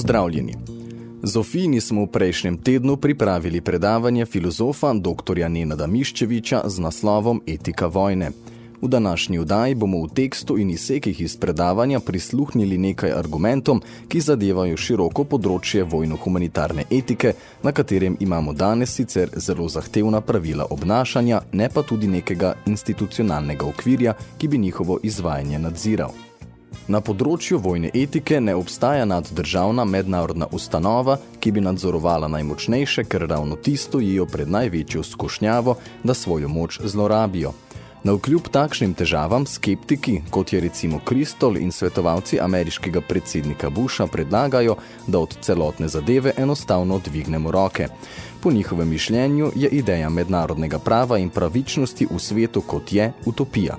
Pozdravljeni. Zofini smo v prejšnjem tednu pripravili predavanje filozofa dr. Nenada Miščeviča z naslovom Etika vojne. V današnji vdaji bomo v tekstu in izsekih iz predavanja prisluhnili nekaj argumentom, ki zadevajo široko področje vojno-humanitarne etike, na katerem imamo danes sicer zelo zahtevna pravila obnašanja, ne pa tudi nekega institucionalnega okvirja, ki bi njihovo izvajanje nadziral. Na področju vojne etike ne obstaja naddržavna mednarodna ustanova, ki bi nadzorovala najmočnejše, ker ravno tisto jijo pred največjo skušnjavo, da svojo moč zlorabijo. Na vkljub takšnim težavam skeptiki, kot je recimo Kristol in svetovalci ameriškega predsednika Busha predlagajo, da od celotne zadeve enostavno dvignemo roke. Po njihovem mišljenju je ideja mednarodnega prava in pravičnosti v svetu kot je utopija.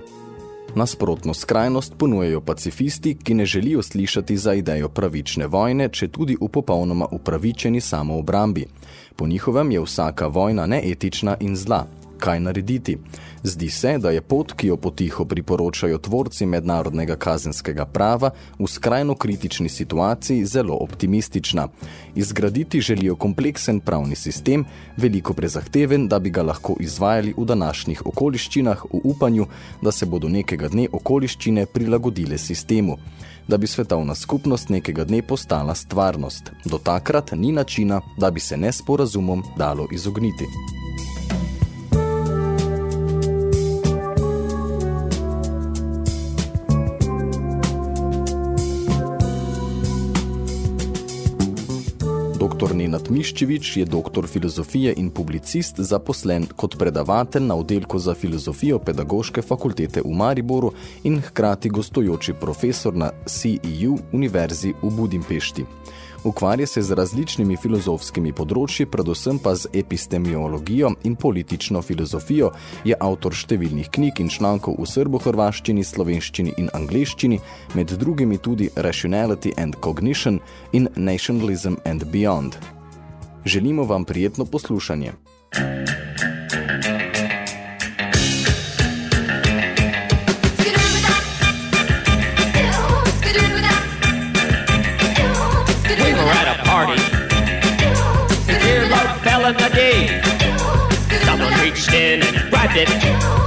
Nasprotno skrajnost ponujejo pacifisti, ki ne želijo slišati za idejo pravične vojne, če tudi v popolnoma upravičeni samoobrambi. Po njihovem je vsaka vojna neetična in zla kaj narediti. Zdi se, da je pot, ki jo potiho priporočajo tvorci mednarodnega kazenskega prava, v skrajno kritični situaciji zelo optimistična. Izgraditi želijo kompleksen pravni sistem, veliko prezahteven, da bi ga lahko izvajali v današnjih okoliščinah v upanju, da se bodo nekega dne okoliščine prilagodile sistemu da bi svetovna skupnost nekega dne postala stvarnost. Do takrat ni načina, da bi se nesporazumom dalo izogniti. Dr. Nenad Miščevič je doktor filozofije in publicist zaposlen kot predavatelj na oddelku za filozofijo pedagoške fakultete v Mariboru in hkrati gostujoči profesor na CEU Univerzi v Budimpešti. Ukvarja se z različnimi filozofskimi področji, predvsem pa z epistemiologijo in politično filozofijo, je avtor številnih knjig in člankov v srbo-hrvaščini, slovenščini in angleščini, med drugimi tudi Rationality and Cognition in Nationalism and Beyond. Želimo vam prijetno poslušanje. in in and grabbed it.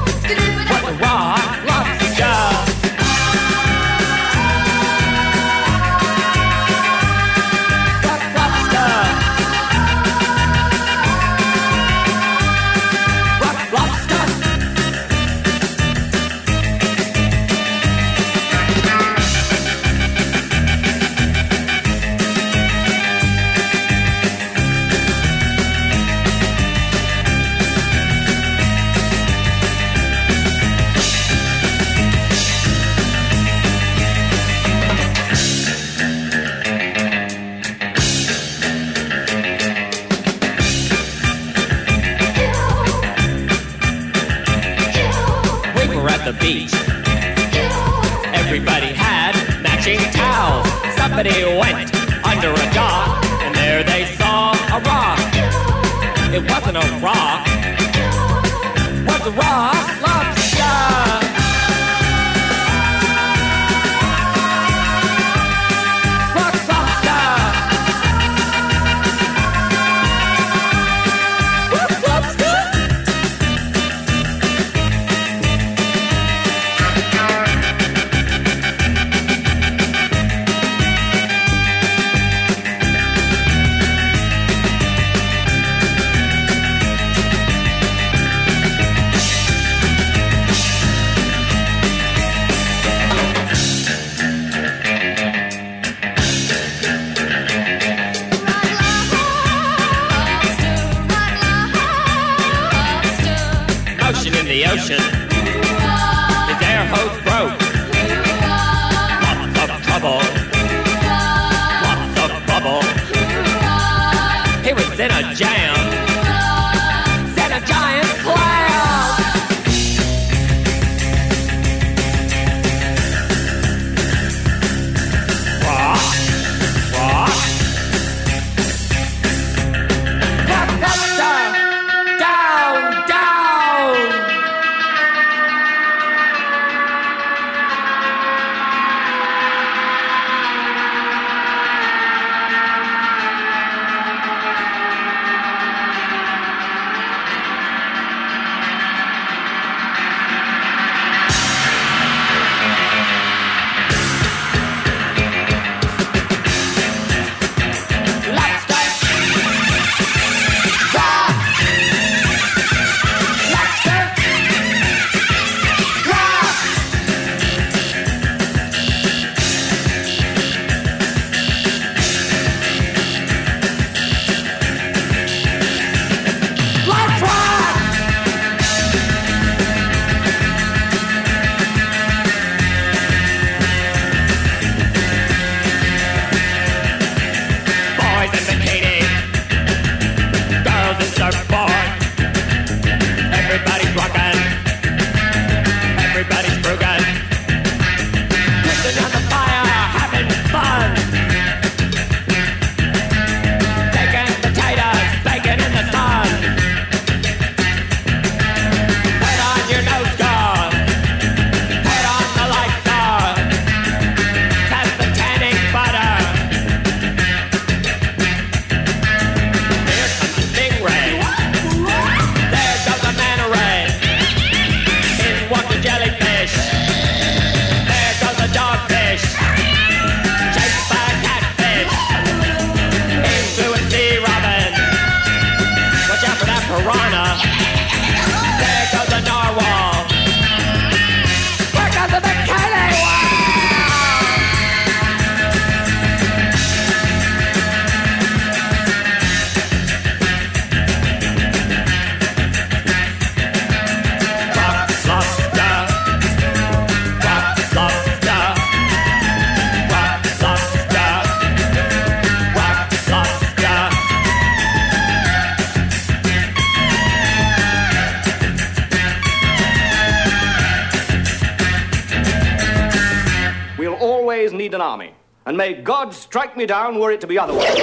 Need an army. And may God strike me down were it to be otherwise.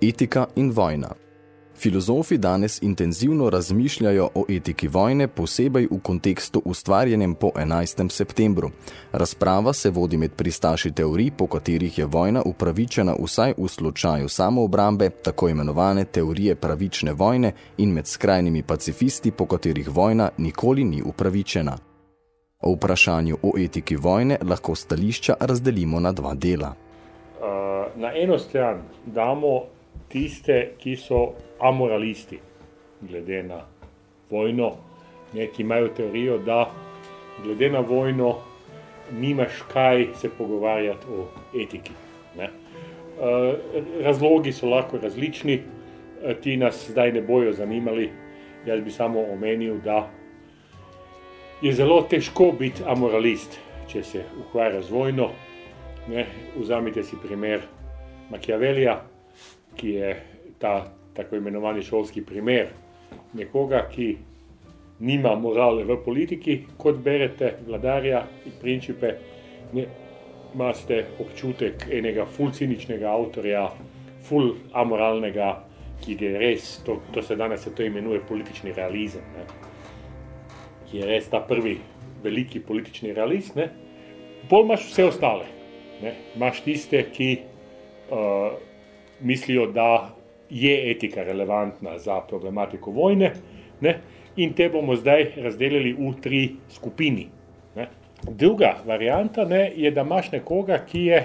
Etika in vojna. Filozofi danes intenzivno razmišljajo o etiki vojne, posebej v kontekstu ustvarjenem po 11. septembru. Razprava se vodi med pristaši teorij, po katerih je vojna upravičena vsaj v slučaju samoobrambe, tako imenovane teorije pravične vojne in med skrajnimi pacifisti, po katerih vojna nikoli ni upravičena. O vprašanju o etiki vojne lahko stališča razdelimo na dva dela. Uh, na eno stran damo tiste, ki so amoralisti, glede na vojno, ne, ki imajo teorijo, da glede na vojno nimaš kaj se pogovarjati o etiki. Ne. Razlogi so lahko različni, ti nas zdaj ne bojo zanimali. Jaz bi samo omenil, da je zelo težko biti amoralist, če se ukvarja z vojno. Ne. Vzamite si primer Machiavellija, ki je ta tako imenovani šolski primer nekoga, ki nima morale v politiki, kot berete vladarja in principe, ne, imate občutek enega ful ciničnega avtorja, ful amoralnega, ki je res, to, to se danes se to imenuje politični realizem, ne, ki je res ta prvi veliki politični realist, ne, pol imaš vse ostale, ne, imaš tiste, ki uh, mislijo, da je etika relevantna za problematiko vojne, ne? in te bomo zdaj razdelili v tri skupini. Ne? Druga varianta ne, je, da imaš nekoga, ki je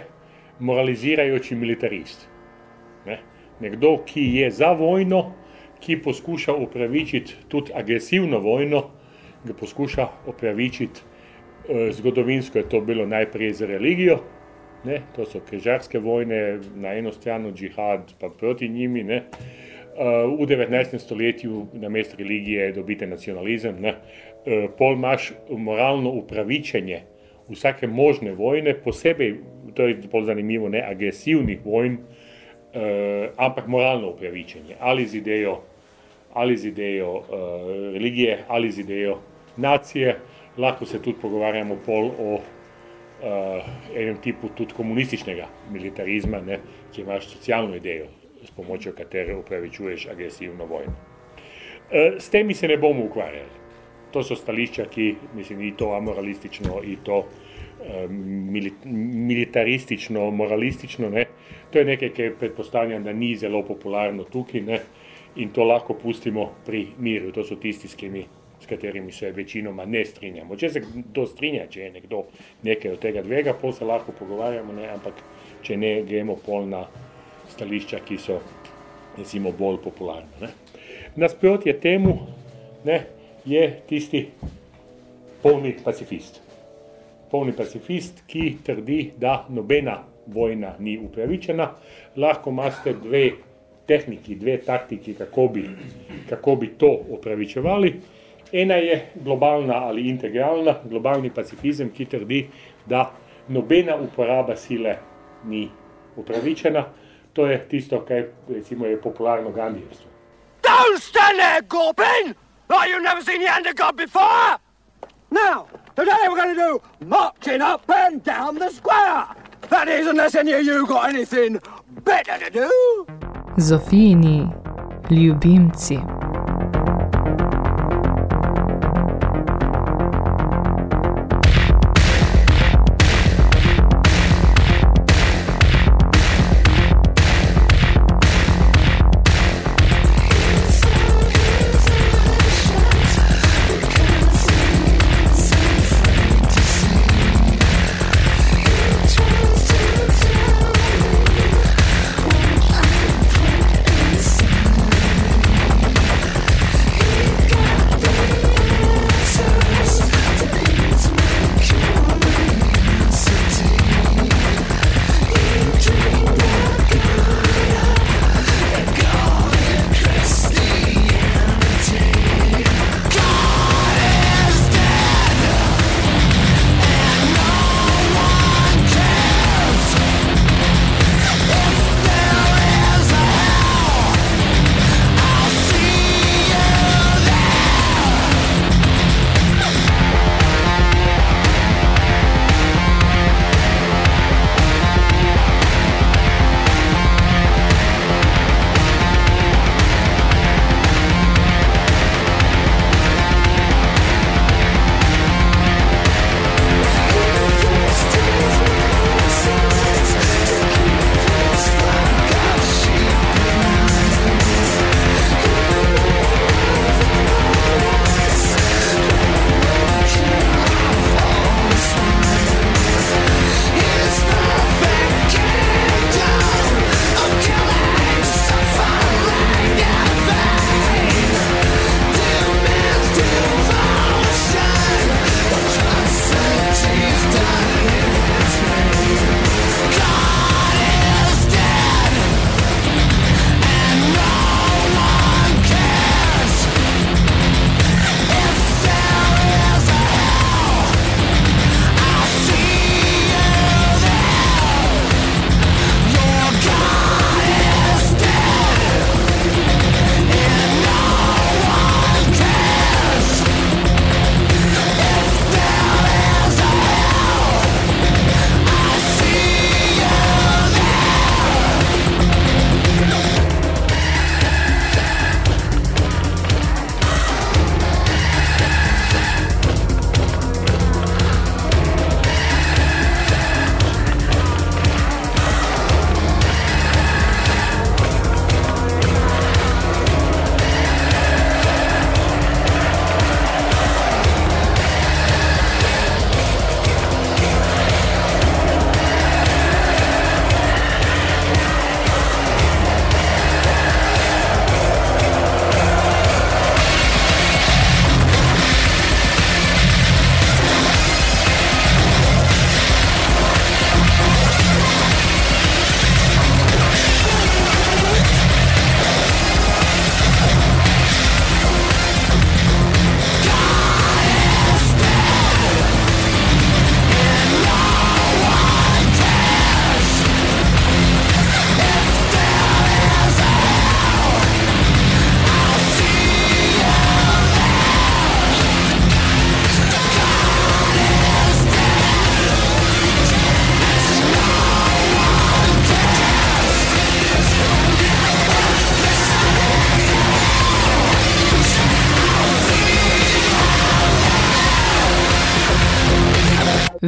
moralizirajoči militarist. Ne? Nekdo, ki je za vojno, ki poskuša upravičiti tudi agresivno vojno, ga poskuša upravičiti eh, zgodovinsko, je to bilo najprej za religijo, ne, to so križarske vojne, na eno stran džihad, pa proti njimi. Ne. Uh, v 19. stoletju na mestu religije dobite nacionalizem, ne. Uh, pol imaš moralno upravičenje vsake možne vojne, posebej, to je bolj zanimivo, ne agresivnih vojn, ampak moralno upravičenje ali z idejo, ali z idejo uh, religije, ali z idejo nacije. Lahko se tudi pogovarjamo pol o uh, enem tipu tudi komunističnega militarizma, ne, ki imaš socialno idejo, s pomočjo katere upravičuješ agresivno vojno. Uh, s temi se ne bomo ukvarjali. To so stališča, ki mislim, ni to amoralistično, in to um, militaristično, moralistično. Ne. To je nekaj, kar predpostavljam, da ni zelo popularno tukaj ne, in to lahko pustimo pri miru. To so tisti, s katerimi s katerimi se večinoma ne strinjamo. Če se kdo strinja, če je nekdo nekaj od tega dvega, pol se lahko pogovarjamo, ne, ampak če ne, gremo pol na stališča, ki so recimo bolj popularne. Nasprotje temu ne, je tisti polni pacifist. Polni pacifist, ki trdi, da nobena vojna ni upravičena, lahko imate dve tehniki, dve taktiki, kako bi, kako bi to upravičevali. Ena je globalna ali integralna, globalni pacifizem, ki trdi, da nobena uporaba sile ni upravičena. To je tisto, kar recimo, je popularno gandijevstvo. Don't stand there, Gorbin! Like you've never seen the hand of God before! Now, today we're going to do marching up and down the square! That is, unless any of you got anything better to do! Zofini, ljubimci.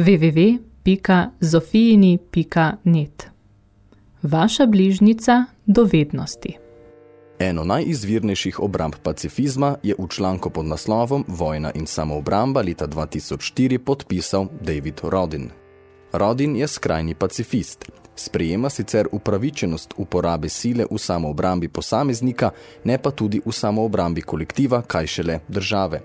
www.zofijini.net Vaša bližnica dovednosti. Eno najizvirnejših obramb pacifizma je v članku pod naslovom Vojna in samoobramba leta 2004 podpisal David Rodin. Rodin je skrajni pacifist. Sprejema sicer upravičenost uporabe sile v samoobrambi posameznika, ne pa tudi v samoobrambi kolektiva, kaj šele države.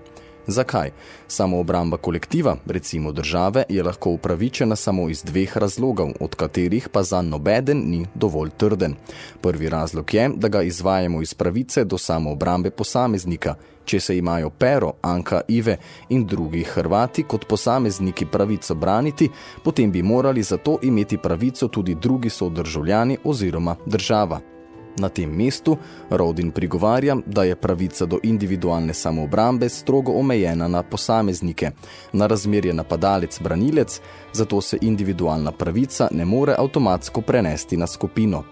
Zakaj? Samoobramba kolektiva, recimo države, je lahko upravičena samo iz dveh razlogov, od katerih pa za nobeden ni dovolj trden. Prvi razlog je, da ga izvajamo iz pravice do samoobrambe posameznika. Če se imajo Pero, Anka, Ive in drugi Hrvati kot posamezniki pravico braniti, potem bi morali za to imeti pravico tudi drugi sodržavljani oziroma država. Na tem mestu Rodin prigovarja, da je pravica do individualne samoobrambe strogo omejena na posameznike, na razmerje napadalec-branilec, zato se individualna pravica ne more avtomatsko prenesti na skupino.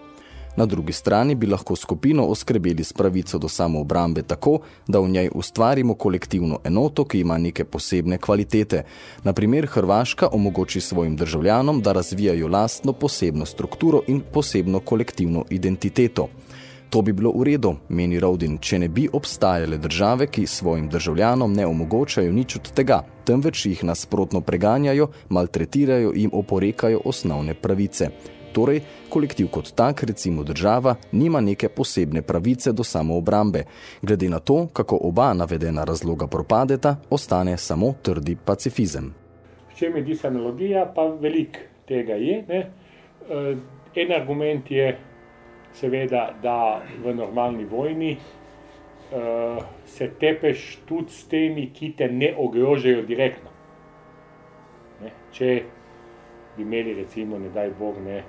Na drugi strani bi lahko skupino oskrbeli s pravico do samoobrambe tako, da v njej ustvarimo kolektivno enoto, ki ima neke posebne kvalitete. Naprimer, Hrvaška omogoči svojim državljanom, da razvijajo lastno posebno strukturo in posebno kolektivno identiteto. To bi bilo v redu, meni Rodin, če ne bi obstajale države, ki svojim državljanom ne omogočajo nič od tega, temveč jih nasprotno preganjajo, maltretirajo in oporekajo osnovne pravice. Torej, kolektiv kot tak, recimo država, nima neke posebne pravice do samoobrambe. Glede na to, kako oba navedena razloga propadeta, ostane samo trdi pacifizem. V čem je disanalogija, pa velik tega je. Ne? Eh, en argument je seveda, da v normalni vojni uh, se tepeš tudi s temi, ki te ne ogrožajo direktno. Ne? Če bi imeli recimo, ne daj Bog, ne,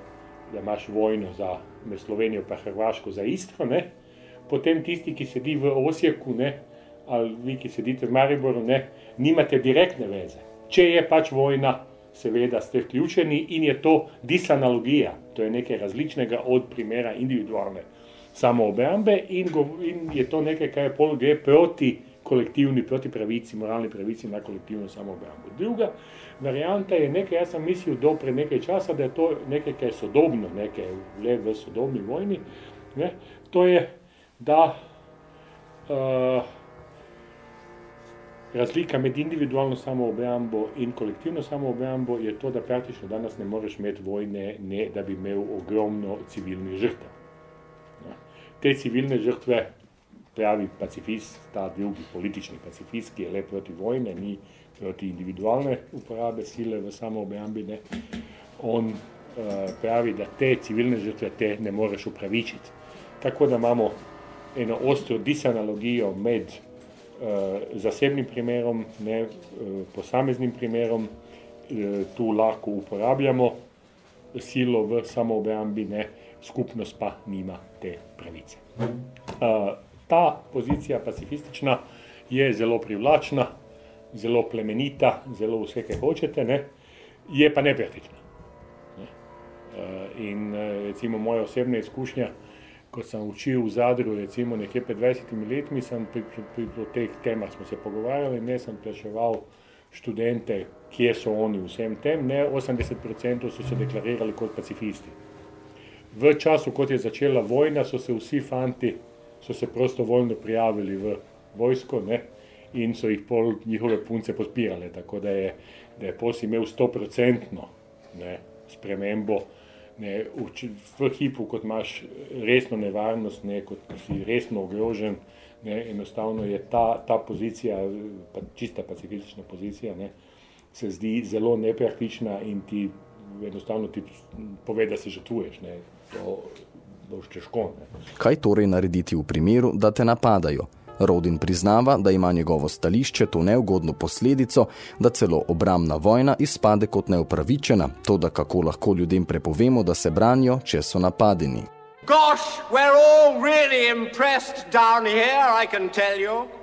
da imaš vojno za med Slovenijo pa Hrvaško za Istro, ne? potem tisti, ki sedi v Osijeku, ne? ali vi, ki sedite v Mariboru, ne? nimate direktne veze. Če je pač vojna, seveda ste vključeni in je to disanalogija, to je nekaj različnega od primera individualne samoobrambe in, in je to nekaj, kar je pol gre proti kolektivni, proti pravici, moralni pravici na kolektivno samoobrambo. Druga varianta je nekaj, jaz sem mislil do pred nekaj časa, da je to nekaj, kar je sodobno, nekaj le v sodobni vojni, ne? to je, da uh, razlika med individualno samoobrambo in kolektivno samoobrambo je to, da praktično danes ne moreš imeti vojne, ne, da bi imel ogromno civilnih žrtev. Te civilne žrtve pravi pacifist, ta drugi politični pacifist, ki je le proti vojne, ni proti individualne uporabe sile v samoobrambi, ne, on uh, pravi, da te civilne žrtve te ne moreš upravičiti. Tako da imamo eno ostro disanalogijo med uh, zasebnim primerom, ne uh, posameznim primerom, uh, tu lahko uporabljamo silo v samoobrambi, ne, skupnost pa nima te pravice. Uh, ta pozicija pacifistična je zelo privlačna, zelo plemenita, zelo vse, kaj hočete, ne? je pa nepraktična. Ne? Uh, in uh, recimo moja osebna izkušnja, ko sem učil v Zadru, recimo nekje pred 20 leti, sem pri, pri, pri, pri teh temah smo se pogovarjali, ne sem plaševal študente, kje so oni vsem tem, ne 80% so se deklarirali kot pacifisti. V času, kot je začela vojna, so se vsi fanti so se prostovoljno prijavili v vojsko ne, in so jih pol njihove punce podpirale. Tako da je, da je pos imel 100-procentno spremembo. Ne, v, v hipu, kot imaš resno nevarnost, ne, kot si resno ogrožen, ne, enostavno je ta, ta pozicija, pa čista pacifistična pozicija, ne, se zdi zelo nepraktična in ti enostavno ti pove, da se žrtvuješ. Ne, to, boš težko. Ne. Kaj torej narediti v primeru, da te napadajo? Rodin priznava, da ima njegovo stališče to neugodno posledico, da celo obramna vojna izpade kot neupravičena, to da kako lahko ljudem prepovemo, da se branijo, če so napadeni. Gosh, we're all really impressed down here, I can tell you.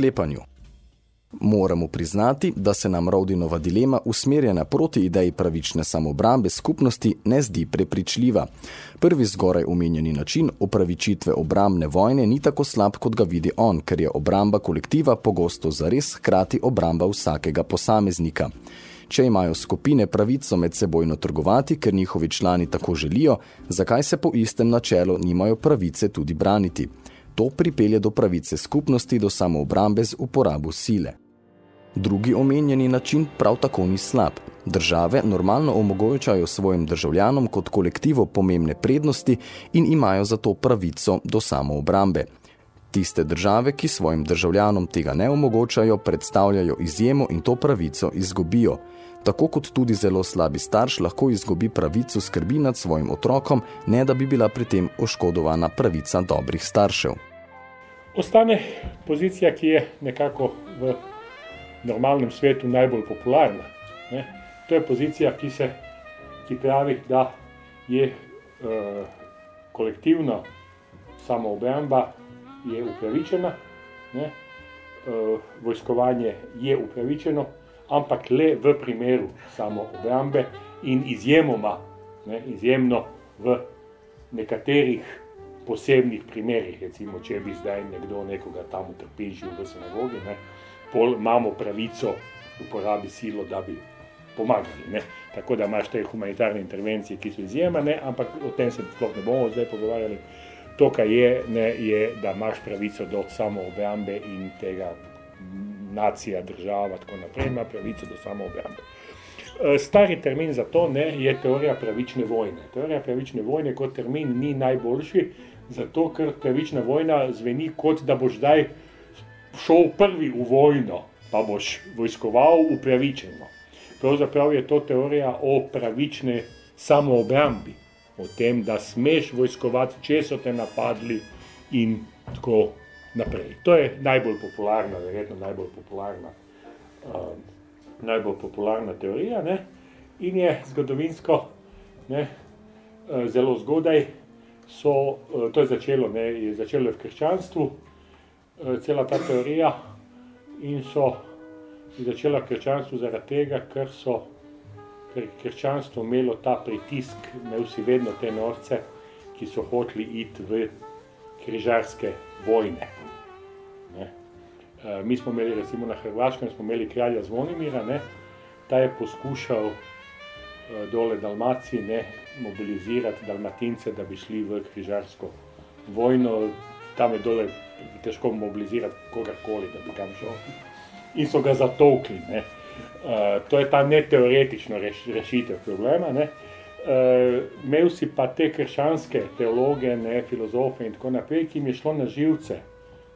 Sklepanju. Moramo priznati, da se nam Rodinova dilema usmerjena proti ideji pravične samobrambe skupnosti ne zdi prepričljiva. Prvi zgoraj omenjeni način opravičitve obrambne vojne ni tako slab, kot ga vidi on, ker je obramba kolektiva pogosto zares hkrati obramba vsakega posameznika. Če imajo skupine pravico med sebojno trgovati, ker njihovi člani tako želijo, zakaj se po istem načelu nimajo pravice tudi braniti? To pripelje do pravice skupnosti do samoobrambe z uporabo sile. Drugi omenjeni način prav tako ni slab. Države normalno omogočajo svojim državljanom kot kolektivo pomembne prednosti in imajo zato pravico do samoobrambe. Tiste države, ki svojim državljanom tega ne omogočajo, predstavljajo izjemo in to pravico izgubijo. Tako kot tudi zelo slabi starš lahko izgubi pravico skrbi nad svojim otrokom, ne da bi bila pri tem oškodovana pravica dobrih staršev. Ostane pozicija, ki je nekako v normalnem svetu najbolj popularna. Ne? To je pozicija, ki, se, ki pravi, da je uh, kolektivna samoobramba je upravičena, ne? Uh, vojskovanje je upravičeno, ampak le v primeru samoobrambe in izjemoma, ne? izjemno v nekaterih posebnih primerih, recimo, če bi zdaj nekdo nekoga tam utrpinžil v sinagogi, ne? pol imamo pravico uporabi silo, da bi pomagali. Ne? Tako da imaš te humanitarne intervencije, ki so izjemne, ampak o tem se sploh ne bomo zdaj pogovarjali. To, kar je, ne, je, da imaš pravico do samoobrambe in tega nacija, država, tako naprej, ima pravico do samoobrambe. E, stari termin za to ne, je teorija pravične vojne. Teorija pravične vojne kot termin ni najboljši, zato ker pravična vojna zveni kot da boš zdaj šel prvi v vojno, pa boš vojskoval upravičeno. Pravzaprav je to teorija o pravični samoobrambi, o tem, da smeš vojskovati, če so te napadli in tako naprej. To je najbolj popularna, verjetno najbolj popularna, uh, najbolj popularna teorija ne? in je zgodovinsko ne, uh, zelo zgodaj. So, uh, to je začelo, ne, je začelo v krščanstvu, Eh, cela ta teorija in so začela krščanstvo zaradi tega, ker so ker krščanstvo imelo ta pritisk, imel si vedno te norce, ki so hoteli iti v križarske vojne. Ne. Eh, mi smo imeli recimo na Hrvaškem, smo imeli kralja Zvonimira, ne. ta je poskušal eh, dole Dalmaciji ne, mobilizirati dalmatince, da bi šli v križarsko vojno, tam je dole težko mobilizirati kogarkoli, da bi tam šel. In so ga zatovkli. Uh, to je ta neteoretična reš, rešitev problema. Ne? Uh, imel si pa te krščanske teologe, ne, filozofe in tako naprej, ki jim je šlo na živce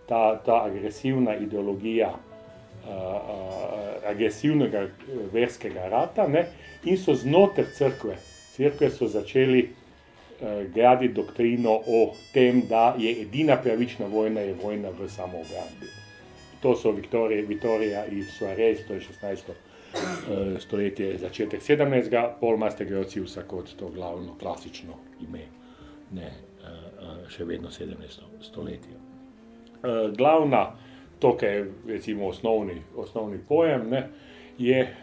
ta, ta agresivna ideologija uh, uh, agresivnega verskega rata ne? in so znotraj crkve, crkve so začeli Eh, gradi doktrino o tem, da je edina pravična vojna je vojna v samoobrambi. To so Viktorija, Viktorija in Suarez, to je 16. Eh, stoletje, začetek 17. pol imate Geociusa kot to glavno klasično ime, ne, eh, še vedno 17. stoletje. Glavna, to, kar je recimo osnovni, osnovni pojem, ne, je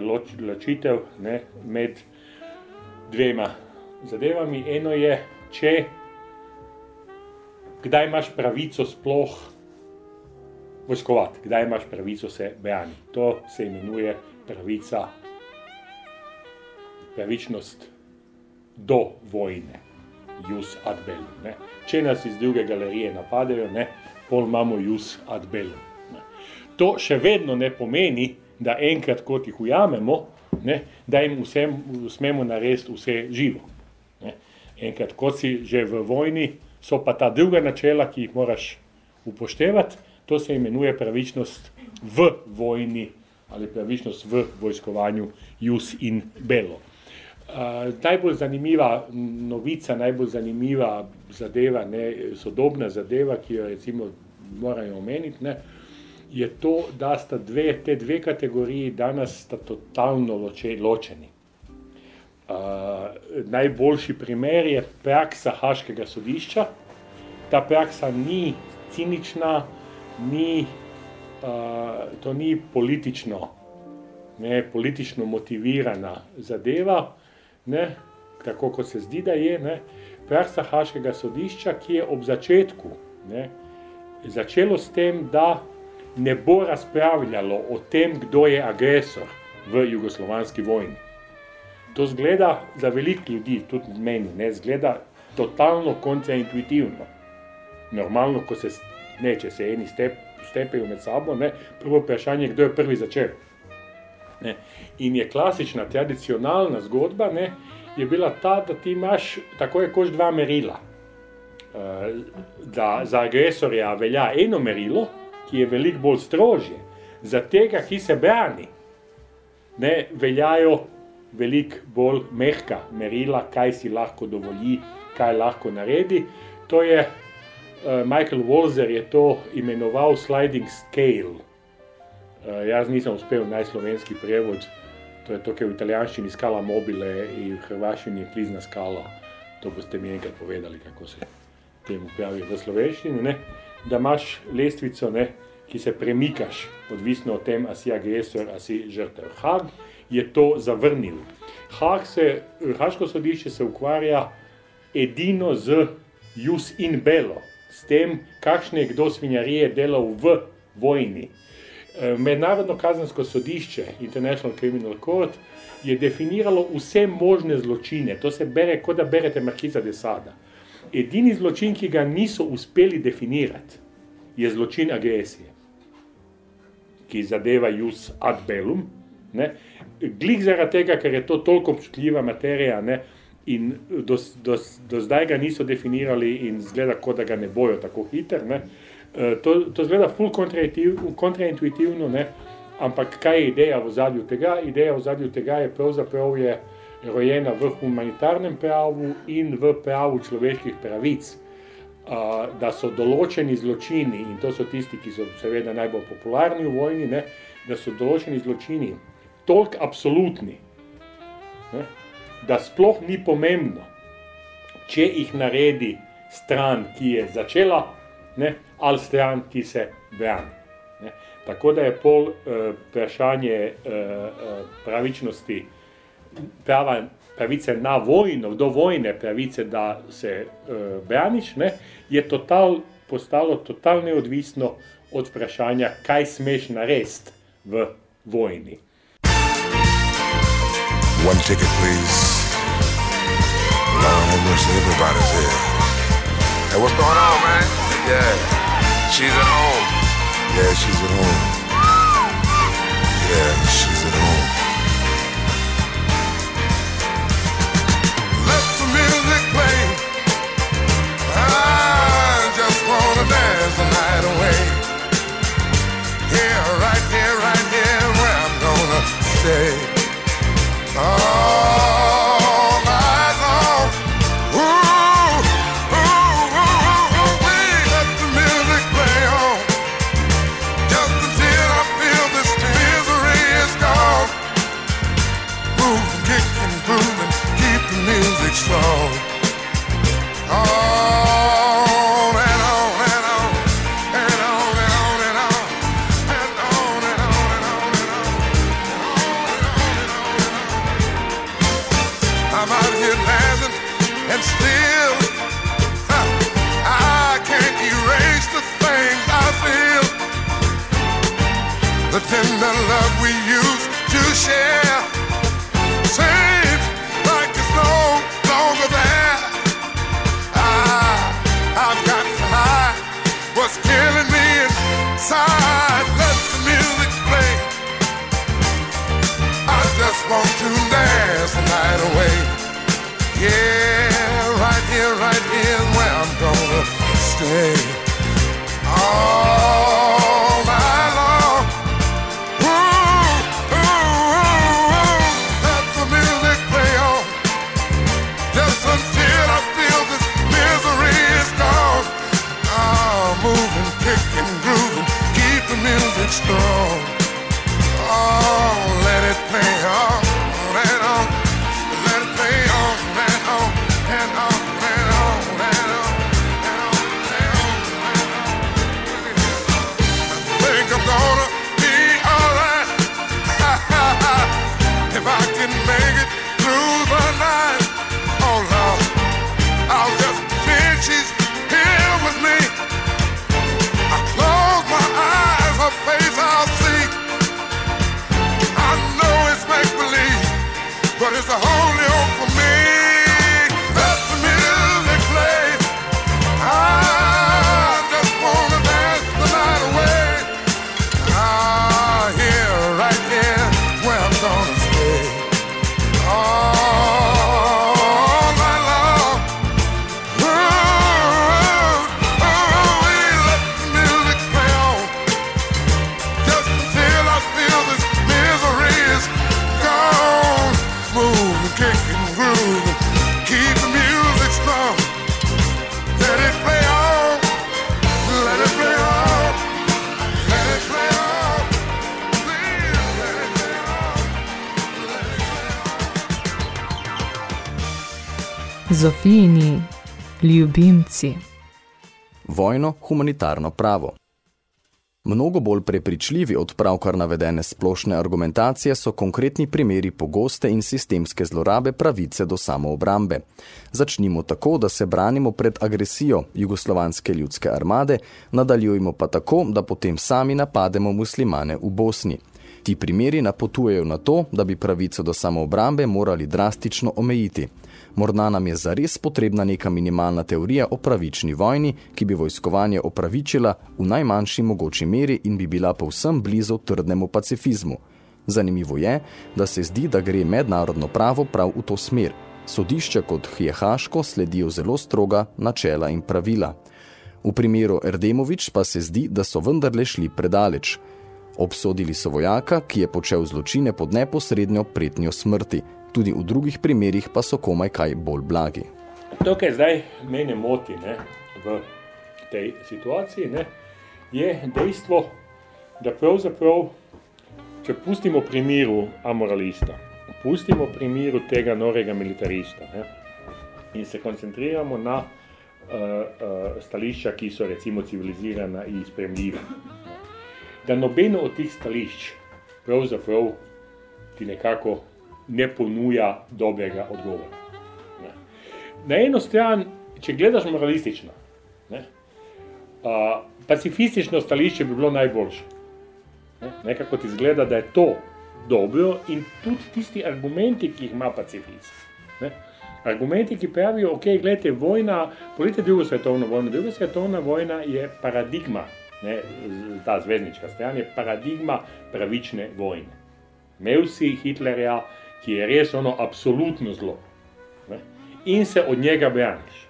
loč, ločitev ne, med dvema zadevami. Eno je, če kdaj imaš pravico sploh vojskovati, kdaj imaš pravico se braniti. To se imenuje pravica, pravičnost do vojne, jus ad bellum. Če nas iz druge galerije napadejo, ne, pol imamo jus ad bellum. Ne. To še vedno ne pomeni, da enkrat, ko jih ujamemo, ne, da jim vsem smemo narediti vse živo. Enkrat, ko si že v vojni, so pa ta druga načela, ki jih moraš upoštevati, to se imenuje pravičnost v vojni ali pravičnost v vojskovanju, jus in belo. Uh, najbolj zanimiva novica, najbolj zanimiva zadeva, ne, sodobna zadeva, ki jo recimo morajo omeniti, ne, je to, da sta dve, te dve kategoriji danes sta totalno loče, ločeni. Uh, najboljši primer je praksa Haškega sodišča. Ta praksa ni cinična, ni, uh, to ni politično, ne, politično motivirana zadeva, ne, tako kot se zdi, da je. Ne, praksa Haškega sodišča, ki je ob začetku ne, začelo s tem, da ne bo razpravljalo o tem, kdo je agresor v jugoslovanski vojni. To zgleda za veliko ljudi, tudi meni, ne zgleda totalno kontraintuitivno. Normalno, ko se ne, če se eni step, stepejo med sabo, ne, prvo vprašanje, kdo je prvi začel. Ne. In je klasična, tradicionalna zgodba, ne, je bila ta, da ti imaš tako rekoč dva merila. Da za agresorja velja eno merilo, ki je veliko bolj strožje, za tega, ki se brani, ne veljajo veliko bolj mehka merila, kaj si lahko dovoli, kaj lahko naredi. To je uh, Michael Walzer je to imenoval sliding scale. Uh, jaz nisem uspel najti slovenski prevod, to je to, kar je v italijanščini skala mobile in v hrvaščini klizna skala. To boste mi enkrat povedali, kako se temu pravi v slovenščini. Ne? Da imaš lestvico, ne? ki se premikaš, odvisno od tem, ali si agresor ali si žrtev. Hag je to zavrnil. Hag se, Haško sodišče se ukvarja edino z jus in belo, s tem, kakšne je kdo svinjarije delal v vojni. Mednarodno kazensko sodišče, International Criminal Court, je definiralo vse možne zločine. To se bere, kot da berete Markiza de Sada. Edini zločin, ki ga niso uspeli definirati, je zločin agresije, ki zadeva jus ad bellum. Ne? Glik zaradi tega, ker je to toliko občutljiva materija ne? in do, do, do zdaj ga niso definirali in zgleda, kot da ga ne bojo tako hitro. To, to zgleda ful kontraintuitivno, ne? ampak kaj je ideja v zadju tega? Ideja v zadju tega je pravzaprav je rojena v humanitarnem pravu in v pravu človeških pravic. Uh, da so določeni zločini, in to so tisti, ki so seveda najbolj popularni v vojni, ne, da so določeni zločini toliko absolutni, ne, da sploh ni pomembno, če jih naredi stran, ki je začela, ali stran, ki se brani. Ne. Tako da je pol uh, vprašanje uh, pravičnosti, prava, pravice na vojno, do vojne pravice, da se uh, braniš, ne, je total, postalo totalno neodvisno od vprašanja, kaj smeš narediti v vojni. One ticket, please. Lord have mercy, everybody's here. Hey, what's going on, man? Yeah, she's at home. Yeah, she's at home. Yeah, she's at home. Let the music play. I just wanna dance the night away. Here, right here, right here, where I'm gonna stay. All what's killing me inside. Let the music play. I just want to dance the night away. Yeah, right here, right here where I'm gonna stay. Strong. Zofijini ljubimci. Vojno, humanitarno pravo. Mnogo bolj prepričljivi od pravkar navedene splošne argumentacije so konkretni primeri pogoste in sistemske zlorabe pravice do samoobrambe. Začnimo tako, da se branimo pred agresijo jugoslovanske ljudske armade, nadaljujemo pa tako, da potem sami napademo muslimane v Bosni. Ti primeri napotujejo na to, da bi pravico do samoobrambe morali drastično omejiti. Morda nam je zares potrebna neka minimalna teorija o pravični vojni, ki bi vojskovanje opravičila v najmanjši mogoči meri in bi bila povsem blizu trdnemu pacifizmu. Zanimivo je, da se zdi, da gre mednarodno pravo prav v to smer. Sodišča kot Hjehaško sledijo zelo stroga načela in pravila. V primeru Erdemovič pa se zdi, da so vendarle šli predaleč. Obsodili so vojaka, ki je počel zločine pod neposrednjo pretnjo smrti, tudi v drugih primerih pa so komaj kaj bolj blagi. To, kar zdaj mene moti ne, v tej situaciji, ne, je dejstvo, da pravzaprav, če pustimo primeru amoralista, pustimo primeru tega norega militarista ne, in se koncentriramo na uh, uh, stališča, ki so recimo civilizirana in spremljiva. Da nobeno od teh stališč pravzaprav ti nekako ne ponuja dobrega odgovora. Ne. Na eno stran, če gledaš moralistično, ne, a, pacifistično stališče bi bilo najboljše. Ne. Nekako ti zgleda, da je to dobro in tudi tisti argumenti, ki jih ima pacifist. Ne. Argumenti, ki pravijo, ok, gledajte, vojna, polite drugo svetovno vojno, druga svetovna vojna je paradigma, ne, ta zvezdnička stran je paradigma pravične vojne. Imel si Hitlerja, ki je res ono absolutno zlo. Ne? In se od njega braniš.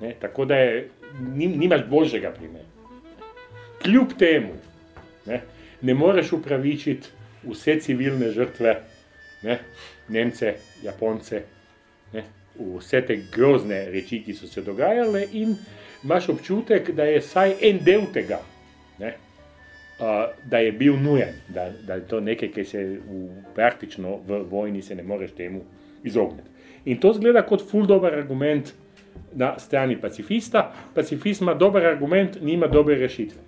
Ne? Tako da je, nimaš boljšega primera. Kljub temu ne, ne moreš upravičiti vse civilne žrtve, ne, Nemce, Japonce, ne, vse te grozne reči, ki so se dogajale, in imaš občutek, da je vsaj en del tega. Ne, da je bil nujen, da, da je to nekaj, ki se v, praktično v vojni se ne moreš temu izogniti. In to zgleda kot ful dober argument na strani pacifista. Pacifist ima dober argument, nima dobre rešitve.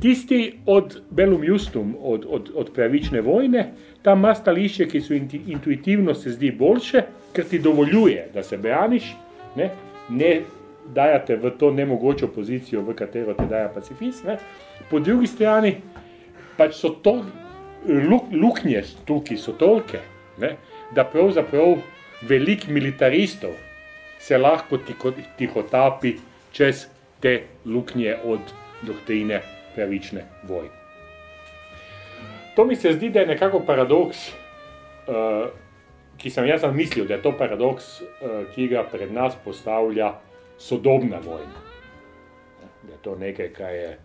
Tisti od Bellum Justum, od, od, od pravične vojne, tam ima stališče, ki so intuitivno se zdi boljše, ker ti dovoljuje, da se braniš, ne, ne dajate v to nemogočo pozicijo, v katero te daje pacifist. Ne. Po drugi strani pač so to luk, luknje tukaj, so tolke, ne, da pravzaprav velik militaristov se lahko tihotapi čez te luknje od doktrine pravične vojne. To mi se zdi, da je nekako paradoks, uh, ki sem jaz mislil, da je to paradoks, uh, ki ga pred nas postavlja sodobna vojna. Da je to nekaj, kar je,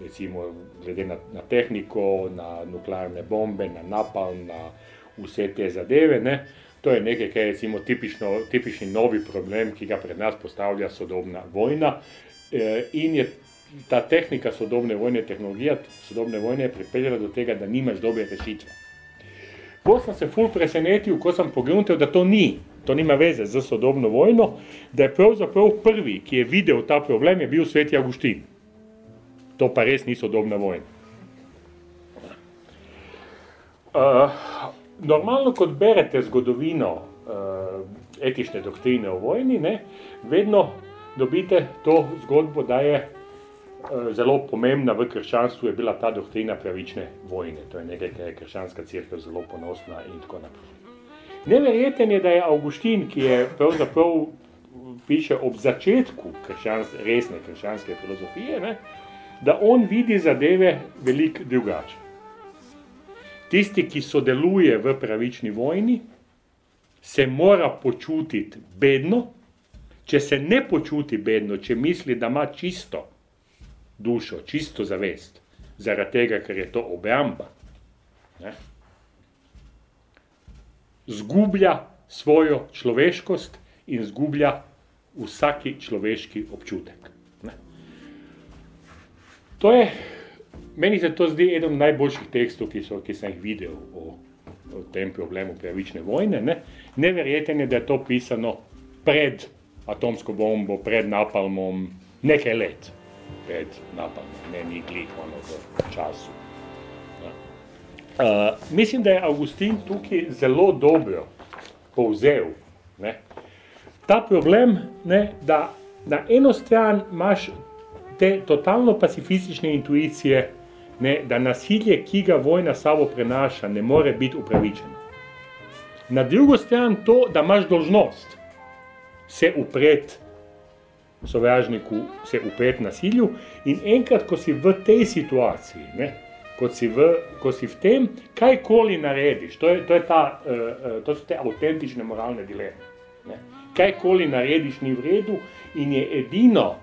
recimo, glede na, na tehniko, na nuklearne bombe, na napal, na vse te zadeve. Ne? To je nekaj, kar je recimo, tipično, tipični novi problem, ki ga pred nas postavlja sodobna vojna. E, in je ta tehnika sodobne vojne, tehnologija sodobne vojne, pripeljala do tega, da nimaš dobre rešitve. Ko sem se ful presenetil, ko sem pogledal, da to ni, to nima veze z sodobno vojno, da je pravzaprav prvi, ki je videl ta problem, je bil sveti Augustin. To pa res ni sodobna vojna. Uh, normalno, kot berete zgodovino uh, etične doktrine o vojni, ne, vedno dobite to zgodbo, da je uh, zelo pomembna v krščanstvu je bila ta doktrina pravične vojne. To je nekaj, kar je krščanska crkva zelo ponosna in tako naprej. Neverjeten je, da je Augustin, ki je pravzaprav piše ob začetku krščans, resne krščanske filozofije, ne, da on vidi zadeve veliko drugače. Tisti, ki sodeluje v pravični vojni, se mora počutiti bedno, če se ne počuti bedno, če misli, da ima čisto dušo, čisto zavest, zaradi tega, ker je to obramba. Ne, zgublja svojo človeškost in zgublja vsaki človeški občutek. Ne. To je, meni se to zdi eden najboljših tekstov, ki, so, ki sem jih videl o, o tem problemu pravične vojne. Ne. Neverjeten je, da je to pisano pred atomsko bombo, pred napalmom, nekaj let pred napalmom, ne ni glih ono v času. Uh, mislim, da je Augustin tukaj zelo dobro povzel ne, ta problem, ne, da na eno stran imaš te totalno pacifistične intuicije, ne, da nasilje, ki ga vojna sabo prenaša, ne more biti upravičeno. Na drugo stran to, da imaš dožnost se upreti sovražniku, se upreti nasilju in enkrat, ko si v tej situaciji, ne, ko, si v, ko si v tem, kajkoli narediš, to, je, to, je ta, uh, to so te avtentične moralne dileme. Ne. Kajkoli narediš, ni v redu in je edino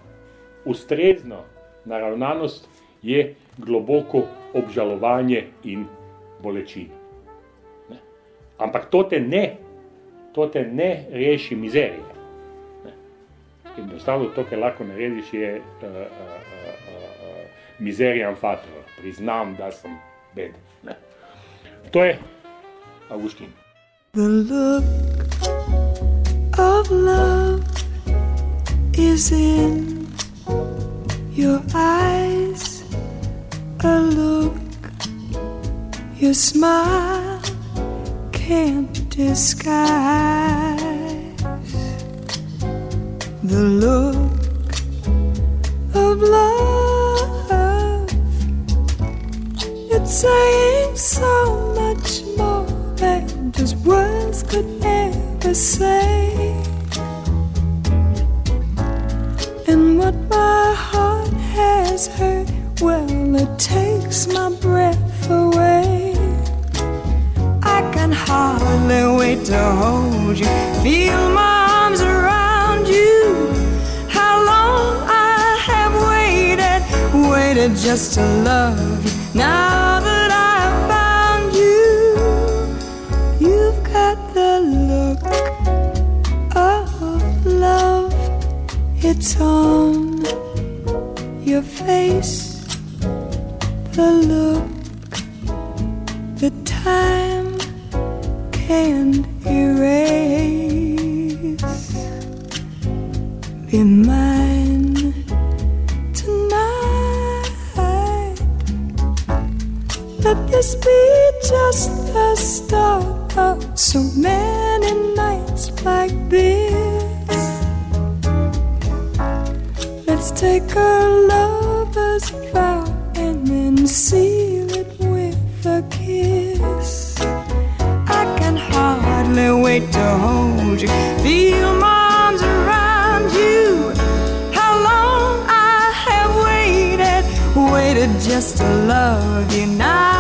ustrezno naravnanost, je globoko obžalovanje in bolečina. Ne. Ampak to te ne, to te ne reši mizerije. Ne. Enostavno to, kar lahko narediš, je uh, uh, uh, uh, mizerija fator, priznam, da sem bed. Ne. To je Augustin. The look of love is in your eyes. A look your smile can't disguise. The look of love. Saying so much more than just words could ever say. And what my heart has heard, well, it takes my breath away. I can hardly wait to hold you, feel my waited, just to love you. Now that I've found you, you've got the look of love. It's on your face, the look the time can't erase. Be mine Let this be just the start of so many nights like this. Let's take our lover's vow and then seal it with a kiss. I can hardly wait to hold you, feel my arms around you. How long I have waited, waited just to love you. Now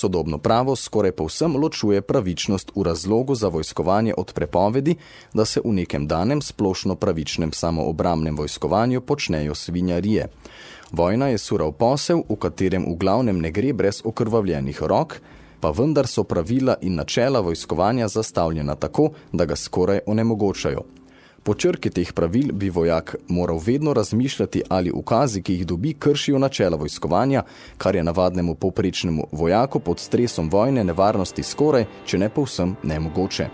Sodobno pravo skoraj povsem ločuje pravičnost v razlogu za vojskovanje od prepovedi, da se v nekem danem splošno pravičnem samoobramnem vojskovanju počnejo svinjarije. Vojna je surov posel, v katerem v glavnem ne gre brez okrvavljenih rok, pa vendar so pravila in načela vojskovanja zastavljena tako, da ga skoraj onemogočajo. Po črki teh pravil bi vojak moral vedno razmišljati, ali ukazi, ki jih dobi, kršijo načela vojskovanja, kar je navadnemu povprečnemu vojaku pod stresom vojne nevarnosti skoraj, če ne povsem nemogoče.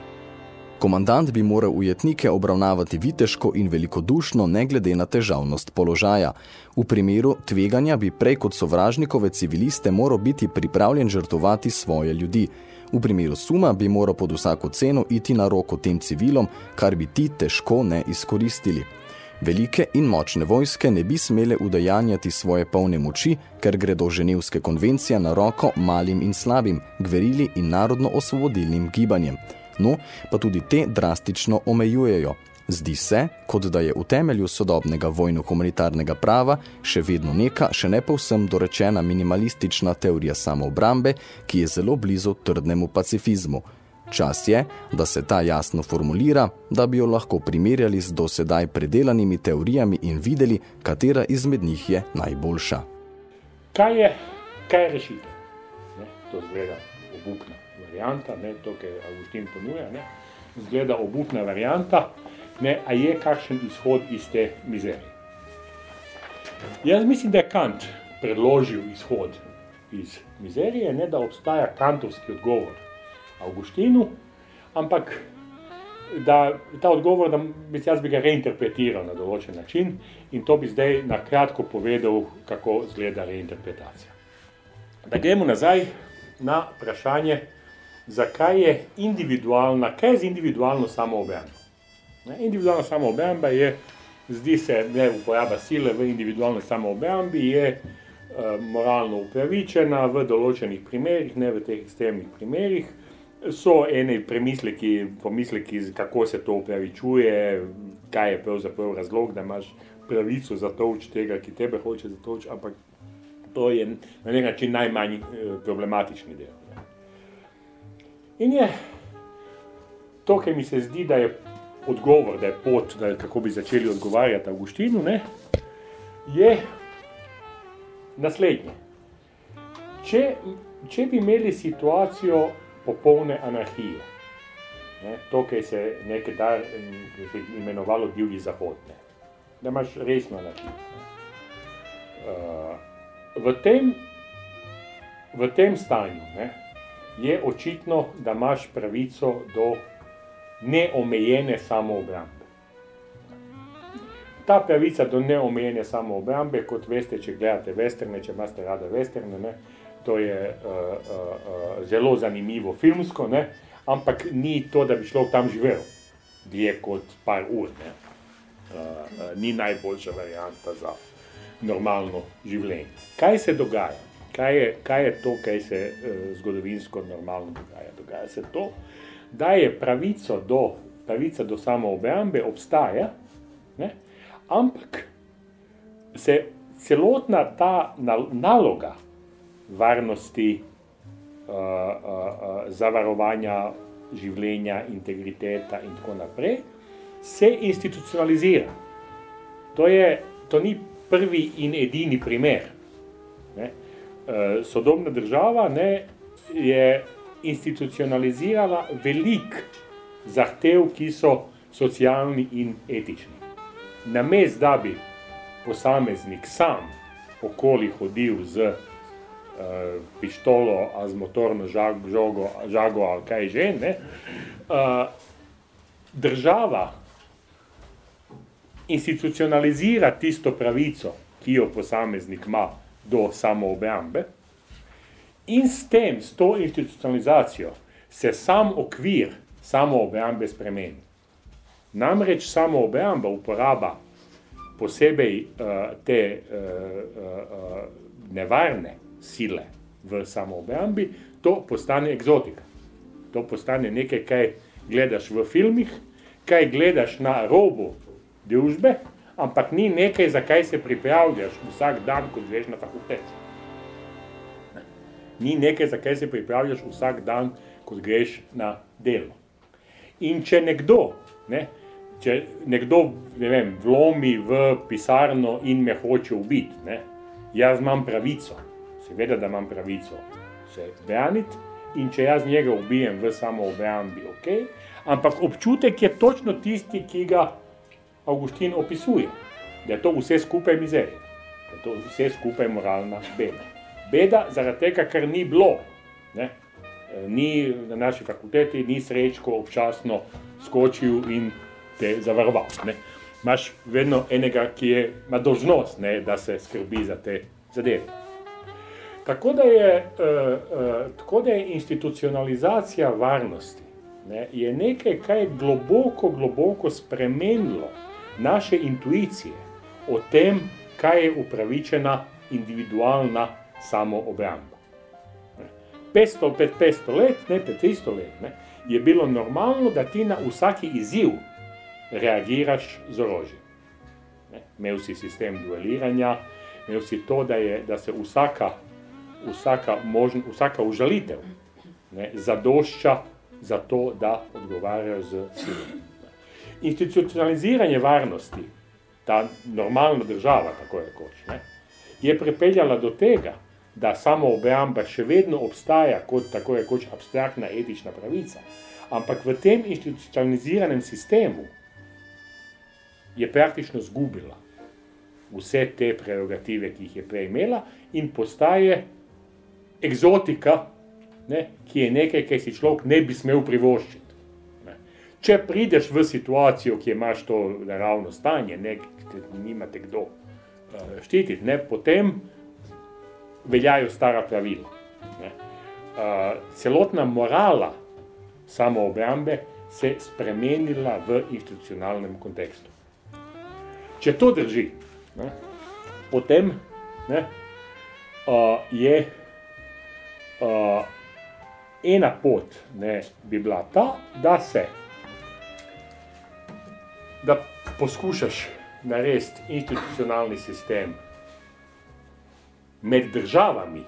Komandant bi moral ujetnike obravnavati viteško in velikodušno, ne glede na težavnost položaja. V primeru tveganja bi prej kot sovražnikove civiliste moral biti pripravljen žrtovati svoje ljudi. V primeru suma bi moral pod vsako ceno iti na roko tem civilom, kar bi ti težko ne izkoristili. Velike in močne vojske ne bi smele udejanjati svoje polne moči, ker gredo ženevske konvencije na roko malim in slabim, gverili in narodno-osvobodilnim gibanjem no, pa tudi te drastično omejujejo. Zdi se, kot da je v temelju sodobnega vojno-humanitarnega prava še vedno neka, še ne povsem dorečena minimalistična teorija samoobrambe, ki je zelo blizu trdnemu pacifizmu. Čas je, da se ta jasno formulira, da bi jo lahko primerjali z dosedaj predelanimi teorijami in videli, katera izmed njih je najboljša. Kaj je, kaj je rešitev? Ne, to zgleda obupno varianta, ne, to, kar Augustin ponuja, ne, zgleda obupna varianta, ne, a je kakšen izhod iz te mizerije. Jaz mislim, da je Kant predložil izhod iz mizerije, ne da obstaja kantovski odgovor Augustinu, ampak da ta odgovor, da bi jaz bi ga reinterpretiral na določen način in to bi zdaj na kratko povedal, kako zgleda reinterpretacija. Da gremo nazaj na vprašanje, zakaj je individualna, kaj je z individualno samoobrambo. Individualna samoobrambo je, zdi se, ne uporaba sile v individualni samoobrambi, je uh, moralno upravičena v določenih primerih, ne v teh ekstremnih primerih. So ene premisleki, pomisleki, kako se to upravičuje, kaj je pravzaprav razlog, da imaš pravico za toč tega, ki tebe hoče za toč, ampak to je na nek način najmanj problematični del. In je to, kar mi se zdi, da je odgovor, da je pot, da je, kako bi začeli odgovarjati Augustinu, ne, je naslednje. Če, če bi imeli situacijo popolne anarhije, ne, to, kar se nekaj dar imenovalo divji zahod, ne, da imaš resno anarhijo. Uh, v, tem, v tem stanju, ne, je očitno, da imaš pravico do neomejene samoobrambe. Ta pravica do neomejene samoobrambe, kot veste, če gledate vesterne, če imate rada vesterne, ne, to je uh, uh, uh, zelo zanimivo filmsko, ne, ampak ni to, da bi šlo tam živel dlje kot par ur. Ne. Uh, uh, ni najboljša varianta za normalno življenje. Kaj se dogaja? kaj je, kaj je to, kaj se uh, zgodovinsko normalno dogaja. Dogaja se to, da je pravico do, pravica do samoobrambe obstaja, ne? ampak se celotna ta naloga varnosti, uh, uh, uh, zavarovanja življenja, integriteta in tako naprej, se institucionalizira. To, je, to ni prvi in edini primer. Ne? uh, sodobna država ne, je institucionalizirala velik zahtev, ki so socialni in etični. Namest, da bi posameznik sam okoli hodil z uh, pištolo, a z motorno žag, žogo, žago ali kaj že, ne, uh, država institucionalizira tisto pravico, ki jo posameznik ima, do samoobrambe. In s tem, s to institucionalizacijo, se sam okvir samoobrambe spremeni. Namreč samoobramba, uporaba posebej uh, te uh, uh, nevarne sile v samoobrambi, to postane eksotika. To postane nekaj, kaj gledaš v filmih, kaj gledaš na robu družbe, ampak ni nekaj, za kaj se pripravljaš vsak dan, ko greš na fakultet. Ni nekaj, za kar se pripravljaš vsak dan, ko greš na delo. In če nekdo, ne, če nekdo ne vem, vlomi v pisarno in me hoče ubiti, ne, jaz imam pravico, seveda, da imam pravico se braniti, in če jaz njega ubijem v samo obrambi, ok, ampak občutek je točno tisti, ki ga Augustin opisuje, da je to vse skupaj mizerija, da je to vse skupaj moralna beda. Beda zaradi tega, ker ni bilo. Ne? E, Ni na naši fakulteti, ni srečko občasno skočil in te zavaroval. Imaš vedno enega, ki je, ima dožnost, ne, da se skrbi za te zadeve. Tako da je, uh, uh, tako da je institucionalizacija varnosti ne, je nekaj, kar je globoko, globoko spremenilo naše intuicije o tem, kaj je upravičena individualna samoobramba. Ne. 500, pred 500 let, ne pred 300 let, ne, je bilo normalno, da ti na vsaki izziv reagiraš z orožjem. Imel si sistem dueliranja, imel si to, da, je, da se vsaka, vsaka, možn, vsaka užalitev ne, zadošča za to, da odgovarjajo z silom. Institucionaliziranje varnosti, ta normalna država, tako rekoč, ne, je pripeljala do tega, da samo obramba še vedno obstaja kot tako rekoč abstraktna etična pravica, ampak v tem institucionaliziranem sistemu je praktično zgubila vse te prerogative, ki jih je prej imela in postaje eksotika, ne, ki je nekaj, kar si človek ne bi smel privoščiti. Če prideš v situacijo, ki imaš to naravno stanje, ne, ki nimate kdo uh, štititi, ne, potem veljajo stara pravila. Ne. Uh, celotna morala samoobrambe se je spremenila v institucionalnem kontekstu. Če to drži, ne, potem ne, uh, je uh, ena pot ne, bi bila ta, da se da poskušaš narediti institucionalni sistem med državami,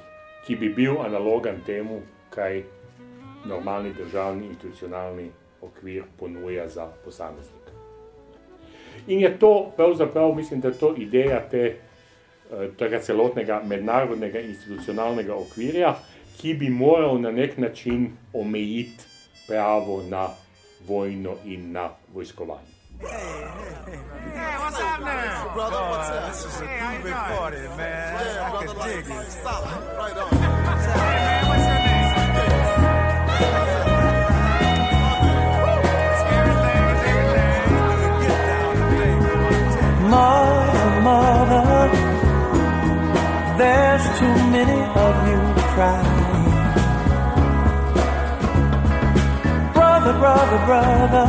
ki bi bil analogen temu, kaj normalni državni institucionalni okvir ponuja za posameznika. In je to pravzaprav, mislim, da je to ideja te, eh, tega celotnega mednarodnega institucionalnega okvirja, ki bi moral na nek način omejiti pravo na vojno in na vojskovanje. Hey, hey, hey! Hey, what's up now? Brother, what's up? This is a groovy party, man. Yeah, I can dig it. Stop. Right on. Hey, man, what's your name? Mother, mother, there's too many of you crying. Brother, brother, brother,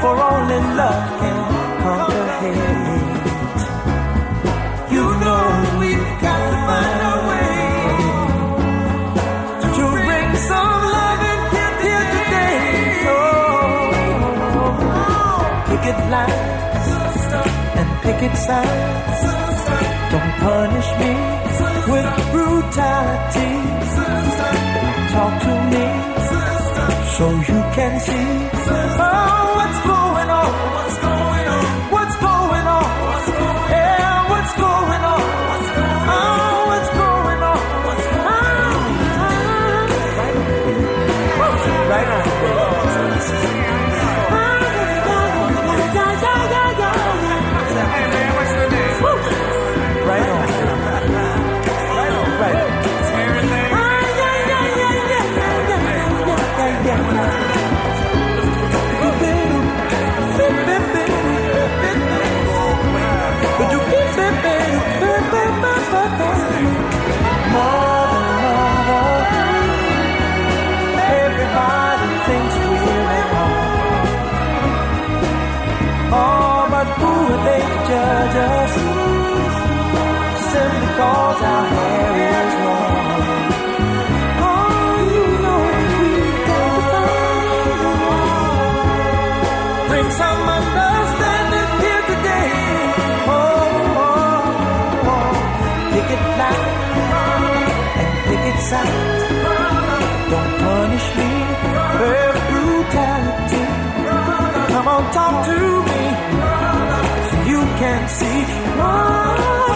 for only love can conquer hate. You know we've got to find a way to bring some loving here, here today. Oh, picket lines and picket signs. Don't punish me with brutality. Talk to me so you can see oh, what's going on.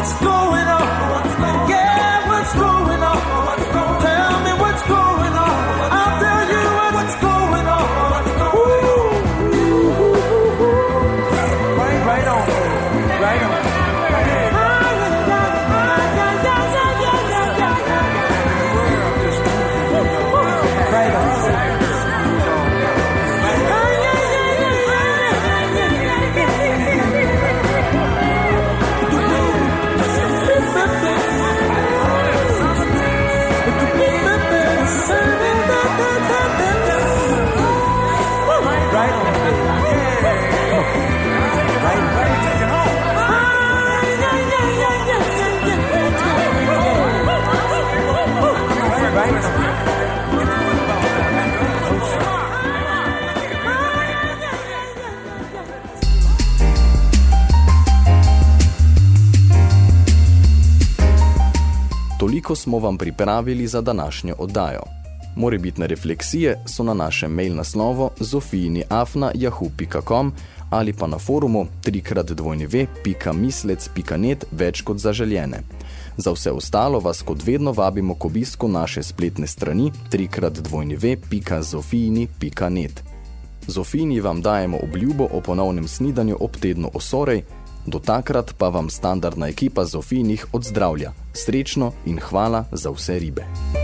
what's going smo vam pripravili za današnjo oddajo. Morebitne refleksije so na našem mail naslovo zofijiniafna.jahu.com ali pa na forumu trikratvojneve.mislec.net več kot zaželjene. Za vse ostalo vas kot vedno vabimo k obisku naše spletne strani trikratvojneve.zofijini.net. Zofini vam dajemo obljubo o ponovnem snidanju ob tednu osorej, do takrat pa vam standardna ekipa Zofinih odzdravlja. Srečno in hvala za vse ribe.